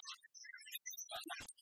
どうも。